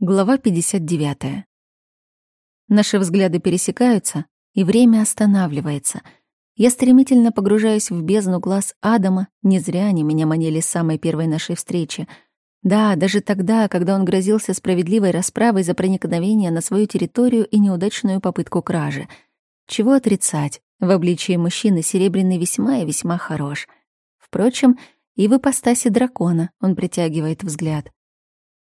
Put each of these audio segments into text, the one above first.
Глава 59. Наши взгляды пересекаются, и время останавливается. Я стремительно погружаюсь в бездну глаз Адама, не зря они меня манили с самой первой нашей встречи. Да, даже тогда, когда он грозился справедливой расправой за проникновение на свою территорию и неудачную попытку кражи. Чего отрицать? В обличии мужчины Серебряный весьма и весьма хорош. Впрочем, и в ипостаси дракона он притягивает взгляд.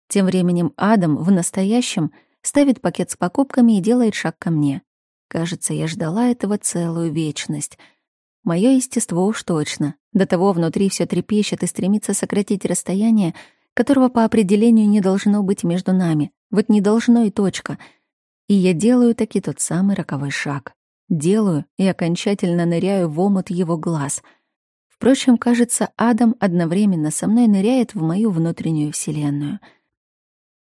Тем временем Адам в настоящем ставит пакет с покупками и делает шаг ко мне. Кажется, я ждала этого целую вечность. Мое естество уж точно. До того внутри все трепещет и стремится сократить расстояние, которого по определению не должно быть между нами. Вот не должно и точка. И я делаю таки тот самый роковой шаг. Делаю и окончательно ныряю в омут его глаз. Впрочем, кажется, Адам одновременно со мной ныряет в мою внутреннюю вселенную —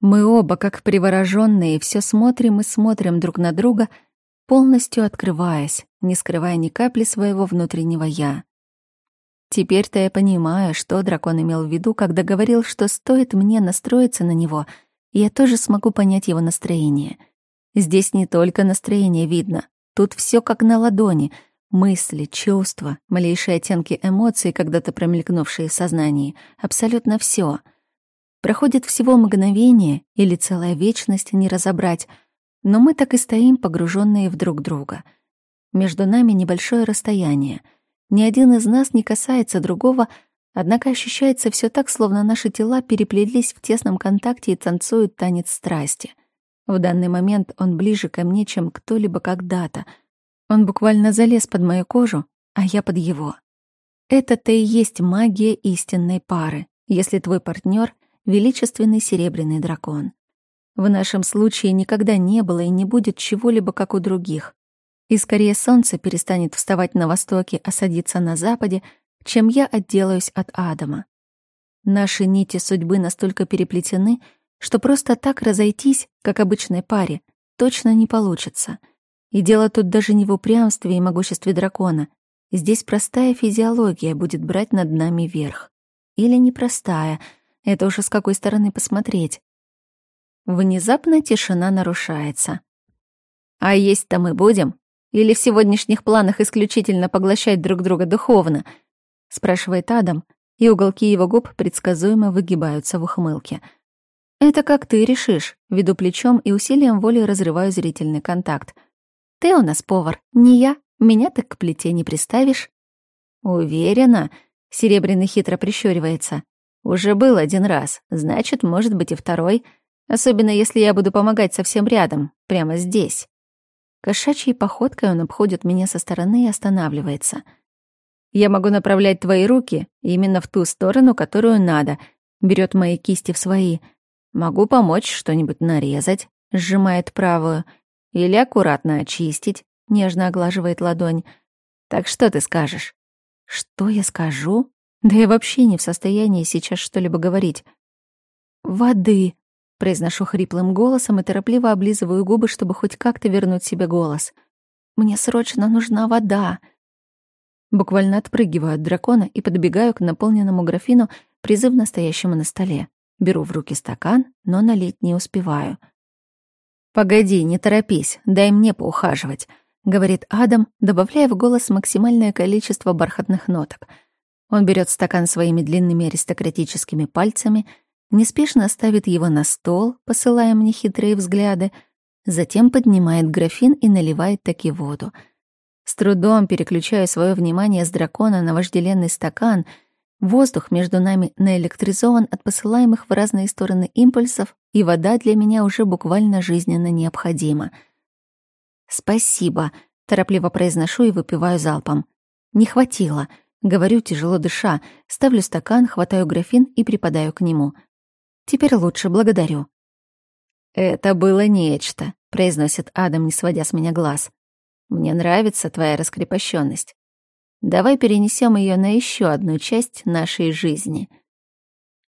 мы оба, как привороженные, все смотрим и смотрим друг на друга, полностью открываясь, не скрывая ни капли своего внутреннего «я». Теперь-то я понимаю, что дракон имел в виду, когда говорил, что стоит мне настроиться на него, я тоже смогу понять его настроение. Здесь не только настроение видно, тут все как на ладони — мысли, чувства, малейшие оттенки эмоций, когда-то промелькнувшие в сознании, абсолютно все — Проходит всего мгновение или целая вечность не разобрать, но мы так и стоим, погруженные в друг друга. Между нами небольшое расстояние. Ни один из нас не касается другого, однако ощущается все так, словно наши тела переплелись в тесном контакте и танцуют танец страсти. В данный момент он ближе ко мне, чем кто-либо когда-то. Он буквально залез под мою кожу, а я под его. Это-то и есть магия истинной пары, если твой партнер величественный серебряный дракон. В нашем случае никогда не было и не будет чего-либо, как у других. И скорее солнце перестанет вставать на востоке, а садиться на западе, чем я отделаюсь от Адама. Наши нити судьбы настолько переплетены, что просто так разойтись, как обычной паре, точно не получится. И дело тут даже не в упрямстве и могуществе дракона. Здесь простая физиология будет брать над нами верх. Или непростая — это уже с какой стороны посмотреть. Внезапно тишина нарушается. «А есть-то мы будем? Или в сегодняшних планах исключительно поглощать друг друга духовно?» — спрашивает Адам, и уголки его губ предсказуемо выгибаются в ухмылке. «Это как ты решишь», — веду плечом и усилием воли разрываю зрительный контакт. «Ты у нас повар, не я. Меня так к плите не приставишь». «Уверена?» — Серебряный хитро прищуривается. Уже был один раз, значит, может быть и второй, особенно если я буду помогать совсем рядом, прямо здесь. Кошачьей походкой он обходит меня со стороны и останавливается. Я могу направлять твои руки именно в ту сторону, которую надо, берет мои кисти в свои. Могу помочь что-нибудь нарезать, сжимает правую, или аккуратно очистить, нежно оглаживает ладонь. Так что ты скажешь? Что я скажу? Да я вообще не в состоянии сейчас что-либо говорить. «Воды», — произношу хриплым голосом и торопливо облизываю губы, чтобы хоть как-то вернуть себе голос. «Мне срочно нужна вода». Буквально отпрыгиваю от дракона и подбегаю к наполненному графину, призывно стоящему на столе. Беру в руки стакан, но налить не успеваю. «Погоди, не торопись, дай мне поухаживать», — говорит Адам, добавляя в голос максимальное количество бархатных ноток — он берет стакан своими длинными аристократическими пальцами, неспешно ставит его на стол, посылая мне хитрые взгляды, затем поднимает графин и наливает таки воду. С трудом переключаю свое внимание с дракона на вожделенный стакан. Воздух между нами наэлектризован от посылаемых в разные стороны импульсов, и вода для меня уже буквально жизненно необходима. «Спасибо», — торопливо произношу и выпиваю залпом. «Не хватило», — Говорю, тяжело дыша, ставлю стакан, хватаю графин и припадаю к нему. Теперь лучше, благодарю. «Это было нечто», — произносит Адам, не сводя с меня глаз. «Мне нравится твоя раскрепощенность. Давай перенесем ее на еще одну часть нашей жизни».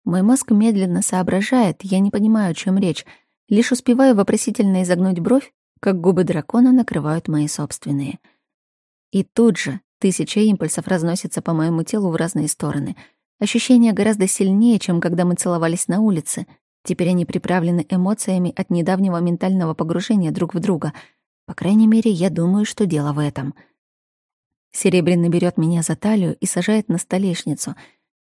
Мой мозг медленно соображает, я не понимаю, о чем речь, лишь успеваю вопросительно изогнуть бровь, как губы дракона накрывают мои собственные. И тут же Тысяча импульсов разносится по моему телу в разные стороны. Ощущение гораздо сильнее, чем когда мы целовались на улице. Теперь они приправлены эмоциями от недавнего ментального погружения друг в друга. По крайней мере, я думаю, что дело в этом. Серебряный берет меня за талию и сажает на столешницу.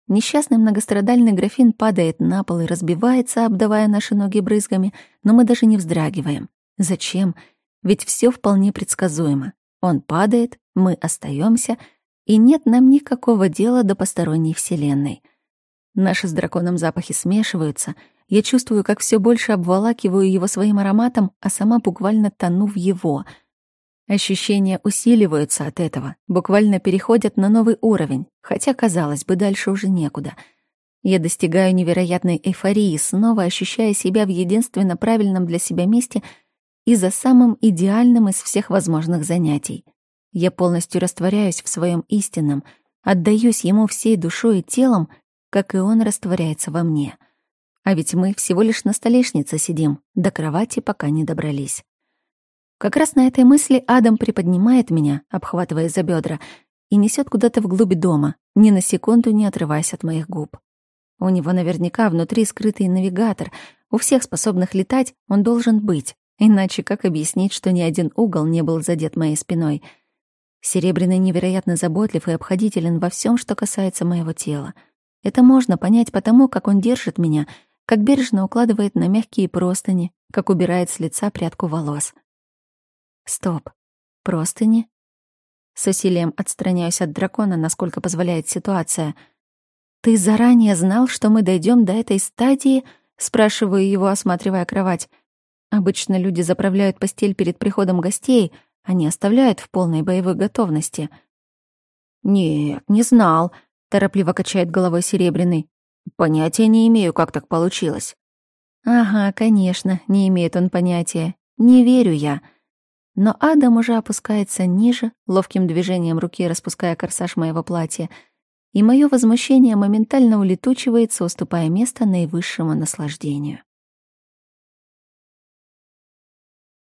Несчастный многострадальный графин падает на пол и разбивается, обдавая наши ноги брызгами, но мы даже не вздрагиваем. Зачем? Ведь все вполне предсказуемо. Он падает, мы остаемся, и нет нам никакого дела до посторонней вселенной. Наши с драконом запахи смешиваются — я чувствую, как все больше обволакиваю его своим ароматом, а сама буквально тону в его. Ощущения усиливаются от этого, буквально переходят на новый уровень, хотя, казалось бы, дальше уже некуда. Я достигаю невероятной эйфории, снова ощущая себя в единственно правильном для себя месте и за самым идеальным из всех возможных занятий. Я полностью растворяюсь в своем истинном, отдаюсь ему всей душой и телом, как и он растворяется во мне — а ведь мы всего лишь на столешнице сидим, до кровати пока не добрались. Как раз на этой мысли Адам приподнимает меня, обхватывая за бедра, и несет куда-то вглубь дома, ни на секунду не отрываясь от моих губ. У него наверняка внутри скрытый навигатор. У всех способных летать он должен быть. Иначе как объяснить, что ни один угол не был задет моей спиной? Серебряный невероятно заботлив и обходителен во всем, что касается моего тела. Это можно понять потому, как он держит меня — как бережно укладывает на мягкие простыни, как убирает с лица прядку волос. Стоп. Простыни? С усилием отстраняюсь от дракона, насколько позволяет ситуация. «Ты заранее знал, что мы дойдем до этой стадии?» Спрашиваю его, осматривая кровать. Обычно люди заправляют постель перед приходом гостей, они оставляют в полной боевой готовности. «Нет, не знал», — торопливо качает головой Серебряный. Понятия не имею, как так получилось. Ага, конечно, не имеет он понятия. Не верю я. Но Адам уже опускается ниже, ловким движением руки распуская корсаж моего платья, и мое возмущение моментально улетучивается, уступая место наивысшему наслаждению.